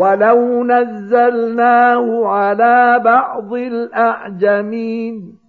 وَلَوْ نَزَّلْنَاهُ عَلَىٰ بَعْضِ الْأَعْجَمِينَ